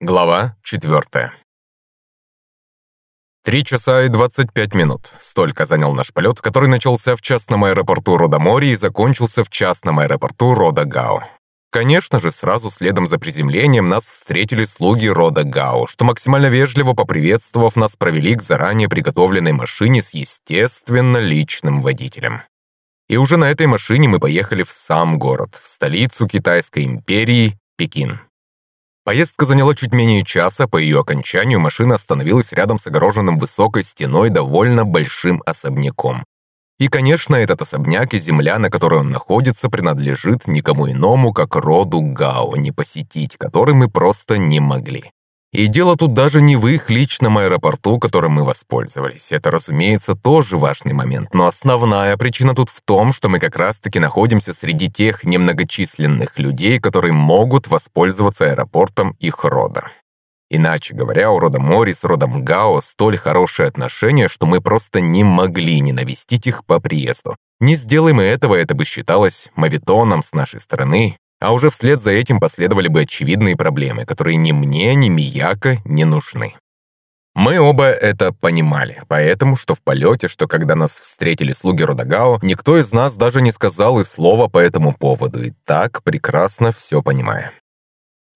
Глава 4. Три часа и 25 минут. Столько занял наш полет, который начался в частном аэропорту Рода Мори и закончился в частном аэропорту Рода Гао. Конечно же, сразу следом за приземлением нас встретили слуги Рода Гао, что максимально вежливо поприветствовав нас провели к заранее приготовленной машине с естественно личным водителем. И уже на этой машине мы поехали в сам город, в столицу Китайской империи, Пекин. Поездка заняла чуть менее часа, по ее окончанию машина остановилась рядом с огороженным высокой стеной довольно большим особняком. И, конечно, этот особняк и земля, на которой он находится, принадлежит никому иному, как роду Гао, не посетить который мы просто не могли. И дело тут даже не в их личном аэропорту, которым мы воспользовались. Это, разумеется, тоже важный момент. Но основная причина тут в том, что мы как раз-таки находимся среди тех немногочисленных людей, которые могут воспользоваться аэропортом их рода. Иначе говоря, у рода Мори с родом Гао столь хорошие отношения, что мы просто не могли не навестить их по приезду. Не сделаем мы этого, это бы считалось мавитоном с нашей стороны, а уже вслед за этим последовали бы очевидные проблемы, которые ни мне, ни Мияко не нужны. Мы оба это понимали, поэтому, что в полете, что когда нас встретили слуги Родагао, никто из нас даже не сказал и слова по этому поводу, и так прекрасно все понимая.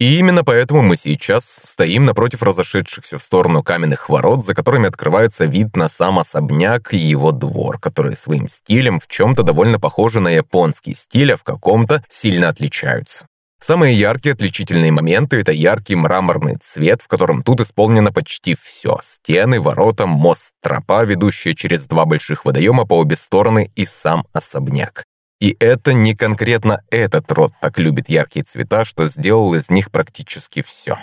И именно поэтому мы сейчас стоим напротив разошедшихся в сторону каменных ворот, за которыми открывается вид на сам особняк и его двор, которые своим стилем в чем-то довольно похожи на японский стиль, а в каком-то сильно отличаются. Самые яркие отличительные моменты – это яркий мраморный цвет, в котором тут исполнено почти все. Стены, ворота, мост, тропа, ведущая через два больших водоема по обе стороны и сам особняк. И это не конкретно этот род так любит яркие цвета, что сделал из них практически все.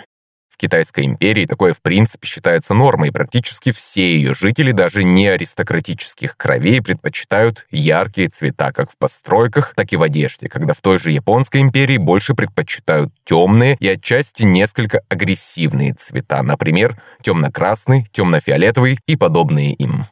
В Китайской империи такое в принципе считается нормой, и практически все ее жители, даже не аристократических кровей, предпочитают яркие цвета как в постройках, так и в одежде, когда в той же Японской империи больше предпочитают темные и отчасти несколько агрессивные цвета, например, темно-красный, темно-фиолетовый и подобные им.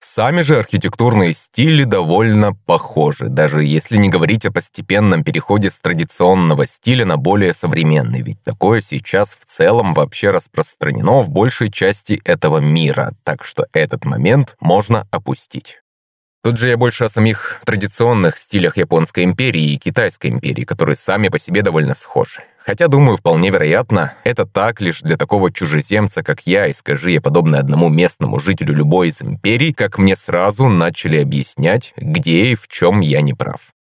Сами же архитектурные стили довольно похожи, даже если не говорить о постепенном переходе с традиционного стиля на более современный, ведь такое сейчас в целом вообще распространено в большей части этого мира, так что этот момент можно опустить. Тут же я больше о самих традиционных стилях Японской империи и Китайской империи, которые сами по себе довольно схожи. Хотя, думаю, вполне вероятно, это так лишь для такого чужеземца, как я, и скажи я подобное одному местному жителю любой из империй, как мне сразу начали объяснять, где и в чем я не прав.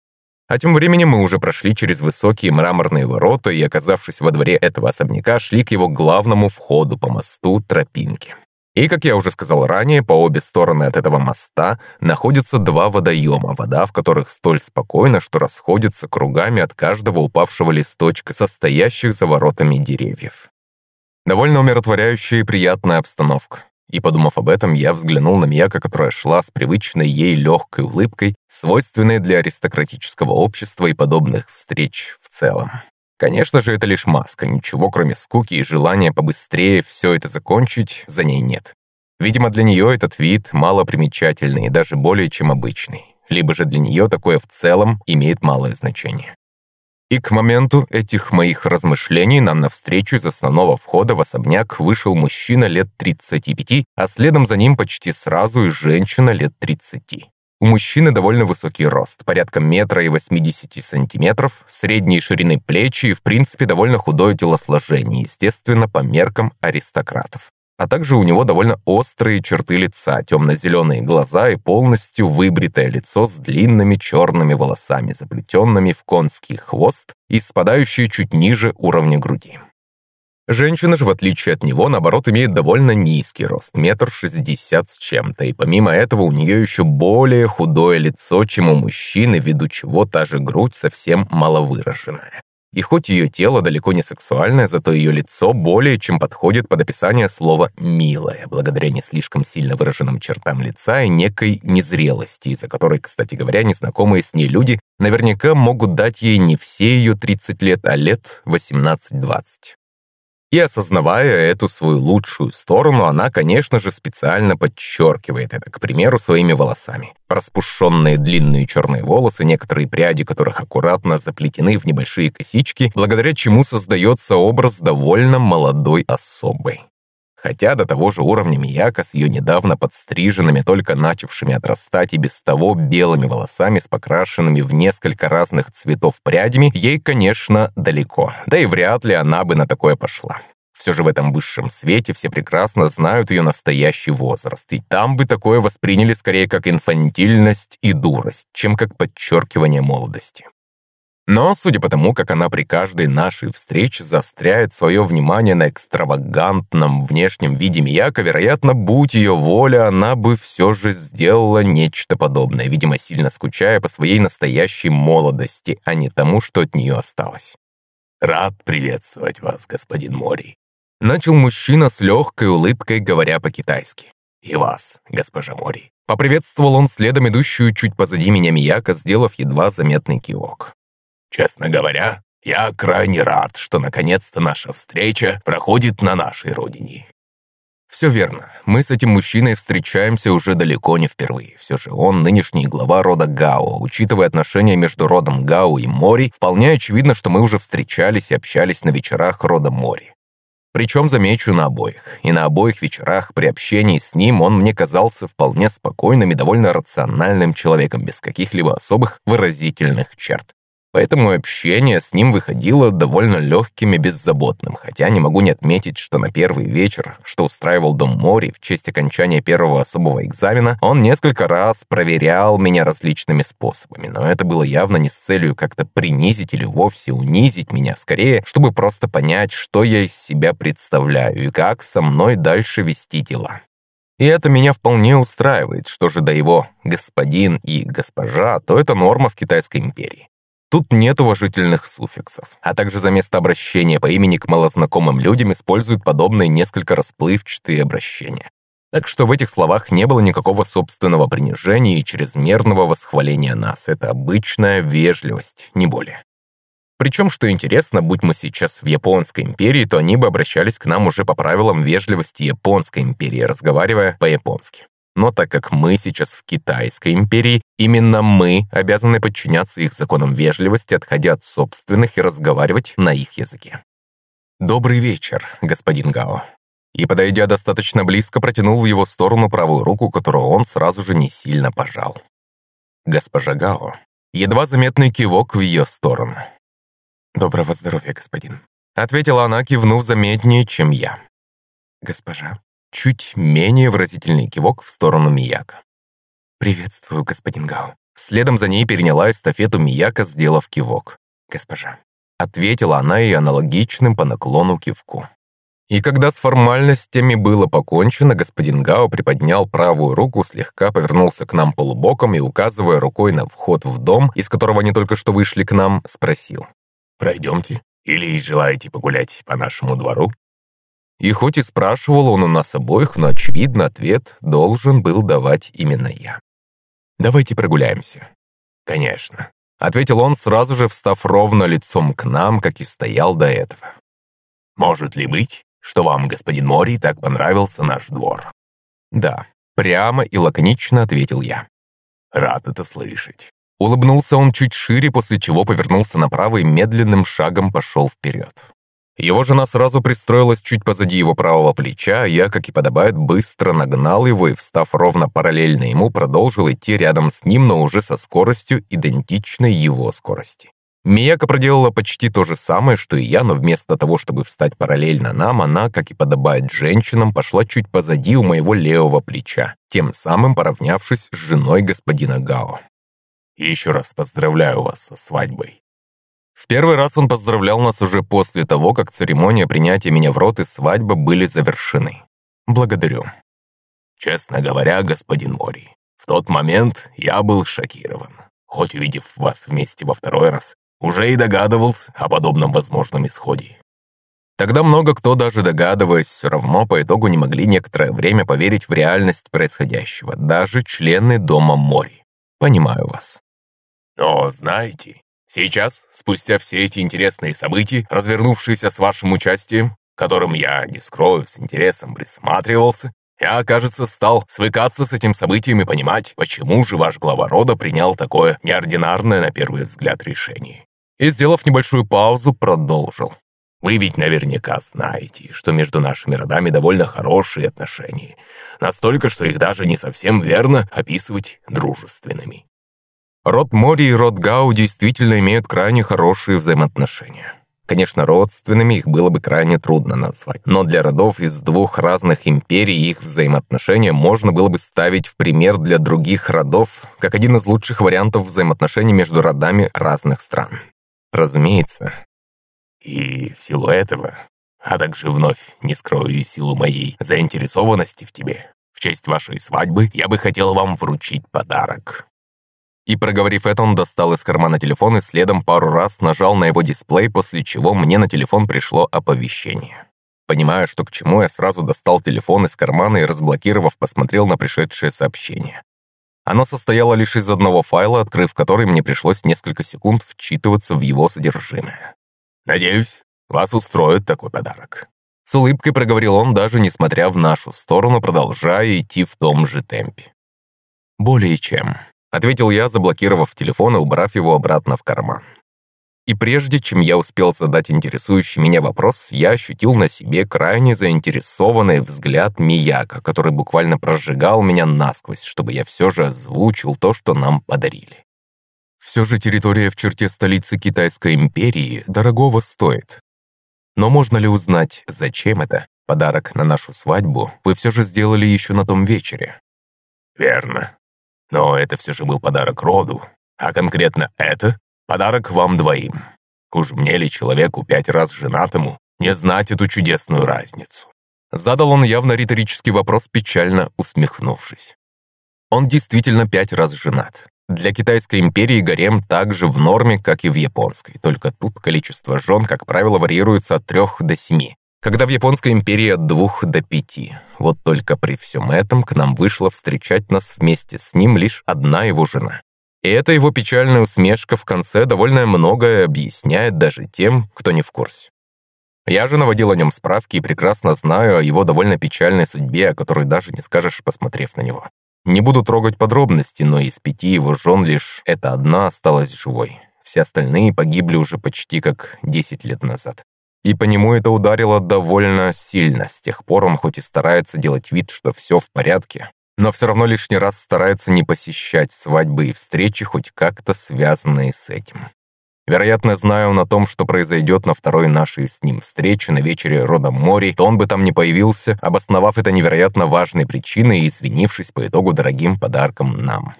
А тем временем мы уже прошли через высокие мраморные ворота и, оказавшись во дворе этого особняка, шли к его главному входу по мосту тропинки. И, как я уже сказал ранее, по обе стороны от этого моста находятся два водоема, вода в которых столь спокойна, что расходится кругами от каждого упавшего листочка, состоящих за воротами деревьев. Довольно умиротворяющая и приятная обстановка. И, подумав об этом, я взглянул на Мияка, которая шла с привычной ей легкой улыбкой, свойственной для аристократического общества и подобных встреч в целом. Конечно же, это лишь маска, ничего кроме скуки и желания побыстрее все это закончить за ней нет. Видимо, для нее этот вид малопримечательный и даже более чем обычный. Либо же для нее такое в целом имеет малое значение. И к моменту этих моих размышлений нам навстречу из основного входа в особняк вышел мужчина лет 35, а следом за ним почти сразу и женщина лет 30. У мужчины довольно высокий рост, порядка метра и 80 сантиметров, средней ширины плечи и, в принципе, довольно худое телосложение, естественно, по меркам аристократов. А также у него довольно острые черты лица, темно-зеленые глаза и полностью выбритое лицо с длинными черными волосами, заплетенными в конский хвост и спадающие чуть ниже уровня груди. Женщина же, в отличие от него, наоборот, имеет довольно низкий рост, метр шестьдесят с чем-то, и помимо этого у нее еще более худое лицо, чем у мужчины, ввиду чего та же грудь совсем маловыраженная. И хоть ее тело далеко не сексуальное, зато ее лицо более чем подходит под описание слова «милое», благодаря не слишком сильно выраженным чертам лица и некой незрелости, из-за которой, кстати говоря, незнакомые с ней люди наверняка могут дать ей не все ее 30 лет, а лет 18-20. И осознавая эту свою лучшую сторону, она, конечно же, специально подчеркивает это, к примеру, своими волосами. Распушенные длинные черные волосы, некоторые пряди которых аккуратно заплетены в небольшие косички, благодаря чему создается образ довольно молодой особой. Хотя до того же уровня Мияка с ее недавно подстриженными, только начавшими отрастать и без того белыми волосами с покрашенными в несколько разных цветов прядями, ей, конечно, далеко. Да и вряд ли она бы на такое пошла. Все же в этом высшем свете все прекрасно знают ее настоящий возраст, и там бы такое восприняли скорее как инфантильность и дурость, чем как подчеркивание молодости. Но, судя по тому, как она при каждой нашей встрече заостряет свое внимание на экстравагантном внешнем виде Мияка, вероятно, будь ее воля, она бы все же сделала нечто подобное, видимо, сильно скучая по своей настоящей молодости, а не тому, что от нее осталось. «Рад приветствовать вас, господин Мори», — начал мужчина с легкой улыбкой, говоря по-китайски. «И вас, госпожа Мори». Поприветствовал он следом идущую чуть позади меня Мияка, сделав едва заметный кивок. Честно говоря, я крайне рад, что наконец-то наша встреча проходит на нашей родине. Все верно. Мы с этим мужчиной встречаемся уже далеко не впервые. Все же он нынешний глава рода Гао. Учитывая отношения между родом Гао и Мори, вполне очевидно, что мы уже встречались и общались на вечерах рода Мори. Причем, замечу, на обоих. И на обоих вечерах при общении с ним он мне казался вполне спокойным и довольно рациональным человеком, без каких-либо особых выразительных черт. Поэтому общение с ним выходило довольно легким и беззаботным, хотя не могу не отметить, что на первый вечер, что устраивал Дом Мори в честь окончания первого особого экзамена, он несколько раз проверял меня различными способами, но это было явно не с целью как-то принизить или вовсе унизить меня, скорее, чтобы просто понять, что я из себя представляю и как со мной дальше вести дела. И это меня вполне устраивает, что же до его «господин» и «госпожа», то это норма в Китайской империи. Тут нет уважительных суффиксов, а также за место обращения по имени к малознакомым людям используют подобные несколько расплывчатые обращения. Так что в этих словах не было никакого собственного принижения и чрезмерного восхваления нас. Это обычная вежливость, не более. Причем, что интересно, будь мы сейчас в Японской империи, то они бы обращались к нам уже по правилам вежливости Японской империи, разговаривая по-японски. Но так как мы сейчас в Китайской империи, именно мы обязаны подчиняться их законам вежливости, отходя от собственных и разговаривать на их языке. «Добрый вечер, господин Гао». И, подойдя достаточно близко, протянул в его сторону правую руку, которую он сразу же не сильно пожал. Госпожа Гао. Едва заметный кивок в ее сторону. «Доброго здоровья, господин», — ответила она, кивнув заметнее, чем я. «Госпожа, Чуть менее выразительный кивок в сторону Мияка. «Приветствую, господин Гао». Следом за ней переняла эстафету Мияка, сделав кивок. «Госпожа». Ответила она и аналогичным по наклону кивку. И когда с формальностями было покончено, господин Гао приподнял правую руку, слегка повернулся к нам полубоком и, указывая рукой на вход в дом, из которого они только что вышли к нам, спросил. «Пройдемте? Или желаете погулять по нашему двору?» И хоть и спрашивал он у нас обоих, но, очевидно, ответ должен был давать именно я. «Давайте прогуляемся». «Конечно», — ответил он, сразу же встав ровно лицом к нам, как и стоял до этого. «Может ли быть, что вам, господин Мори, так понравился наш двор?» «Да», — прямо и лаконично ответил я. «Рад это слышать». Улыбнулся он чуть шире, после чего повернулся направо и медленным шагом пошел вперед. Его жена сразу пристроилась чуть позади его правого плеча, а я, как и подобает, быстро нагнал его и, встав ровно параллельно ему, продолжил идти рядом с ним, но уже со скоростью, идентичной его скорости. Мияка проделала почти то же самое, что и я, но вместо того, чтобы встать параллельно нам, она, как и подобает женщинам, пошла чуть позади у моего левого плеча, тем самым поравнявшись с женой господина Гао. «Еще раз поздравляю вас со свадьбой», в первый раз он поздравлял нас уже после того, как церемония принятия меня в рот и свадьба были завершены. Благодарю. Честно говоря, господин Мори, в тот момент я был шокирован. Хоть увидев вас вместе во второй раз, уже и догадывался о подобном возможном исходе. Тогда много кто, даже догадываясь, все равно по итогу не могли некоторое время поверить в реальность происходящего, даже члены Дома Мори. Понимаю вас. Но, знаете, Сейчас, спустя все эти интересные события, развернувшиеся с вашим участием, которым я, не скрою, с интересом присматривался, я, кажется, стал свыкаться с этим событием и понимать, почему же ваш глава рода принял такое неординарное на первый взгляд решение. И, сделав небольшую паузу, продолжил. Вы ведь наверняка знаете, что между нашими родами довольно хорошие отношения. Настолько, что их даже не совсем верно описывать дружественными. Род Мори и род Гау действительно имеют крайне хорошие взаимоотношения. Конечно, родственными их было бы крайне трудно назвать, но для родов из двух разных империй их взаимоотношения можно было бы ставить в пример для других родов, как один из лучших вариантов взаимоотношений между родами разных стран. Разумеется. И в силу этого, а также вновь не скрою силу моей заинтересованности в тебе, в честь вашей свадьбы я бы хотел вам вручить подарок. И проговорив это, он достал из кармана телефон и следом пару раз нажал на его дисплей, после чего мне на телефон пришло оповещение. Понимая, что к чему, я сразу достал телефон из кармана и, разблокировав, посмотрел на пришедшее сообщение. Оно состояло лишь из одного файла, открыв который мне пришлось несколько секунд вчитываться в его содержимое. «Надеюсь, вас устроит такой подарок». С улыбкой проговорил он, даже несмотря в нашу сторону, продолжая идти в том же темпе. «Более чем», Ответил я, заблокировав телефон и убрав его обратно в карман. И прежде чем я успел задать интересующий меня вопрос, я ощутил на себе крайне заинтересованный взгляд Мияка, который буквально прожигал меня насквозь, чтобы я все же озвучил то, что нам подарили. Все же территория в черте столицы Китайской империи дорогого стоит. Но можно ли узнать, зачем это? Подарок на нашу свадьбу вы все же сделали еще на том вечере. Верно. Но это все же был подарок роду, а конкретно это — подарок вам двоим. Уж мне ли человеку пять раз женатому не знать эту чудесную разницу?» Задал он явно риторический вопрос, печально усмехнувшись. Он действительно пять раз женат. Для Китайской империи гарем также в норме, как и в японской, только тут количество жен, как правило, варьируется от трех до семи, когда в Японской империи от двух до пяти. Вот только при всем этом к нам вышла встречать нас вместе с ним лишь одна его жена. И эта его печальная усмешка в конце довольно многое объясняет даже тем, кто не в курсе. Я же наводил о нем справки и прекрасно знаю о его довольно печальной судьбе, о которой даже не скажешь, посмотрев на него. Не буду трогать подробности, но из пяти его жен лишь эта одна осталась живой. Все остальные погибли уже почти как 10 лет назад. И по нему это ударило довольно сильно. С тех пор он хоть и старается делать вид, что все в порядке, но все равно лишний раз старается не посещать свадьбы и встречи, хоть как-то связанные с этим. Вероятно, зная он о том, что произойдет на второй нашей с ним встрече на вечере рода Мори, то он бы там не появился, обосновав это невероятно важной причиной и извинившись по итогу дорогим подарком нам.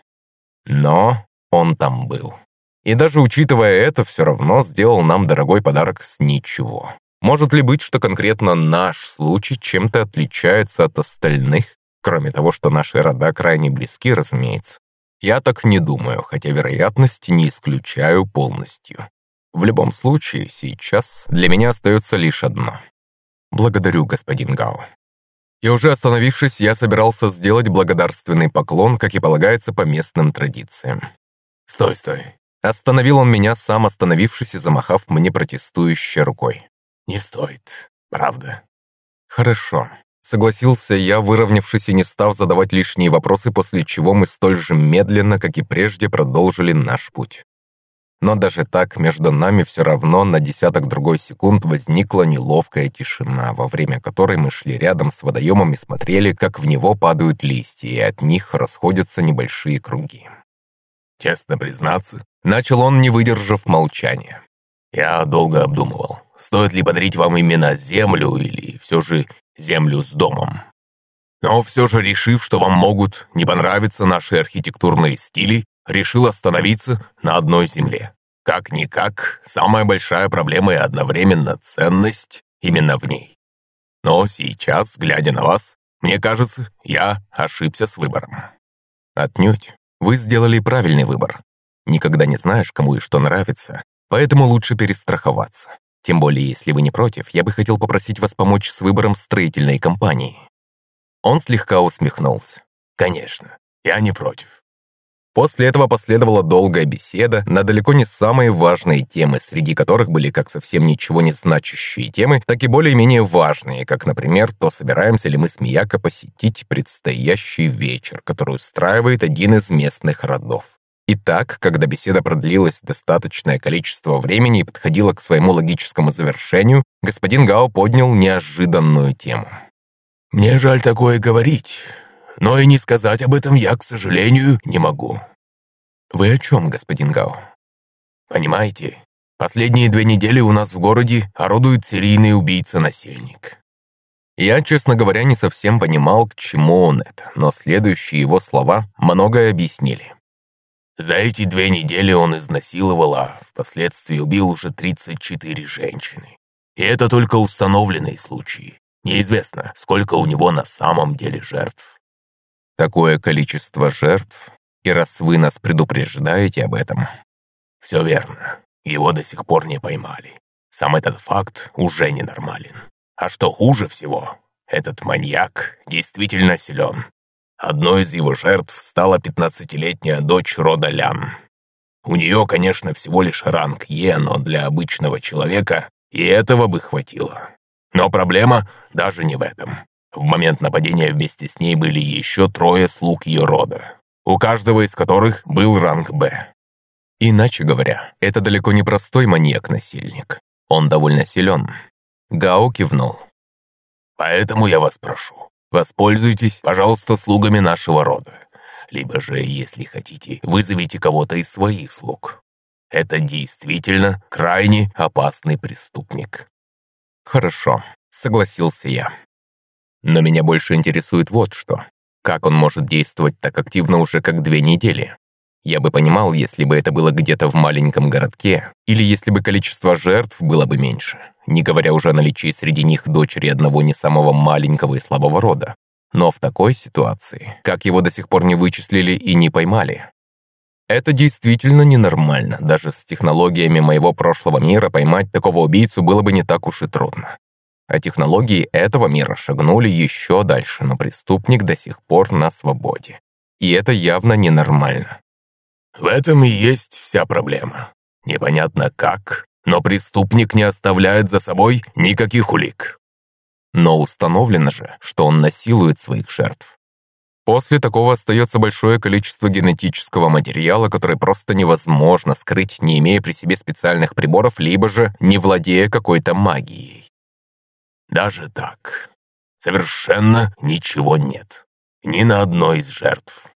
Но он там был. И даже учитывая это, все равно сделал нам дорогой подарок с ничего. Может ли быть, что конкретно наш случай чем-то отличается от остальных? Кроме того, что наши рода крайне близки, разумеется. Я так не думаю, хотя вероятность не исключаю полностью. В любом случае, сейчас для меня остается лишь одно. Благодарю, господин Гао. И уже остановившись, я собирался сделать благодарственный поклон, как и полагается по местным традициям. «Стой, стой. Остановил он меня, сам остановившись и замахав мне протестующей рукой. «Не стоит, правда». «Хорошо», — согласился я, выровнявшись и не став задавать лишние вопросы, после чего мы столь же медленно, как и прежде, продолжили наш путь. Но даже так между нами все равно на десяток другой секунд возникла неловкая тишина, во время которой мы шли рядом с водоемом и смотрели, как в него падают листья, и от них расходятся небольшие круги. Честно признаться, начал он, не выдержав молчания. Я долго обдумывал, стоит ли подарить вам именно землю или все же землю с домом. Но все же решив, что вам могут не понравиться наши архитектурные стили, решил остановиться на одной земле. Как-никак, самая большая проблема и одновременно ценность именно в ней. Но сейчас, глядя на вас, мне кажется, я ошибся с выбором. Отнюдь. Вы сделали правильный выбор. Никогда не знаешь, кому и что нравится, поэтому лучше перестраховаться. Тем более, если вы не против, я бы хотел попросить вас помочь с выбором строительной компании». Он слегка усмехнулся. «Конечно, я не против. После этого последовала долгая беседа на далеко не самые важные темы, среди которых были как совсем ничего не значащие темы, так и более-менее важные, как, например, то собираемся ли мы с Мияко посетить предстоящий вечер, который устраивает один из местных родов. Итак, когда беседа продлилась достаточное количество времени и подходила к своему логическому завершению, господин Гао поднял неожиданную тему. «Мне жаль такое говорить, но и не сказать об этом я, к сожалению, не могу». «Вы о чем, господин Гао?» «Понимаете, последние две недели у нас в городе орудует серийный убийца-насильник». Я, честно говоря, не совсем понимал, к чему он это, но следующие его слова многое объяснили. За эти две недели он изнасиловал, а впоследствии убил уже 34 женщины. И это только установленные случаи. Неизвестно, сколько у него на самом деле жертв. Такое количество жертв, и раз вы нас предупреждаете об этом... Все верно. Его до сих пор не поймали. Сам этот факт уже ненормален. А что хуже всего, этот маньяк действительно силен. Одной из его жертв стала 15-летняя дочь рода Лян. У нее, конечно, всего лишь ранг Е, но для обычного человека и этого бы хватило. Но проблема даже не в этом. В момент нападения вместе с ней были еще трое слуг ее рода, у каждого из которых был ранг «Б». Иначе говоря, это далеко не простой маньяк-насильник. Он довольно силен. Гао кивнул. «Поэтому я вас прошу, воспользуйтесь, пожалуйста, слугами нашего рода. Либо же, если хотите, вызовите кого-то из своих слуг. Это действительно крайне опасный преступник». «Хорошо», — согласился я. Но меня больше интересует вот что. Как он может действовать так активно уже как две недели? Я бы понимал, если бы это было где-то в маленьком городке, или если бы количество жертв было бы меньше, не говоря уже о наличии среди них дочери одного не самого маленького и слабого рода. Но в такой ситуации, как его до сих пор не вычислили и не поймали? Это действительно ненормально. Даже с технологиями моего прошлого мира поймать такого убийцу было бы не так уж и трудно. А технологии этого мира шагнули еще дальше, но преступник до сих пор на свободе. И это явно ненормально. В этом и есть вся проблема. Непонятно как, но преступник не оставляет за собой никаких улик. Но установлено же, что он насилует своих жертв. После такого остается большое количество генетического материала, который просто невозможно скрыть, не имея при себе специальных приборов, либо же не владея какой-то магией. Даже так. Совершенно ничего нет. Ни на одной из жертв.